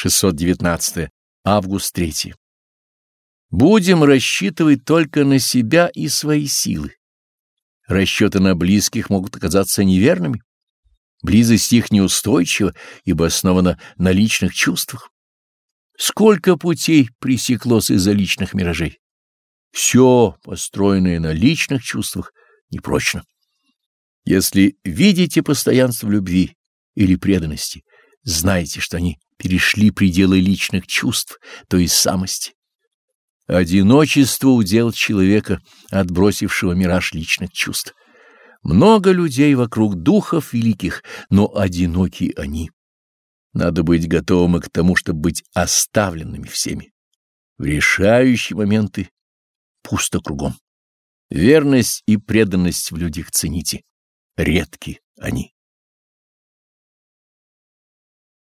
619 август 3. Будем рассчитывать только на себя и свои силы. Расчеты на близких могут оказаться неверными. Близость их неустойчива, ибо основана на личных чувствах. Сколько путей пресеклось из-за личных миражей. Все, построенное на личных чувствах, непрочно. Если видите постоянство любви или преданности, знайте, что они перешли пределы личных чувств, то есть самости. Одиночество удел человека, отбросившего мираж личных чувств. Много людей вокруг духов великих, но одиноки они. Надо быть готовым и к тому, чтобы быть оставленными всеми. В решающие моменты пусто кругом. Верность и преданность в людях цените. Редки они.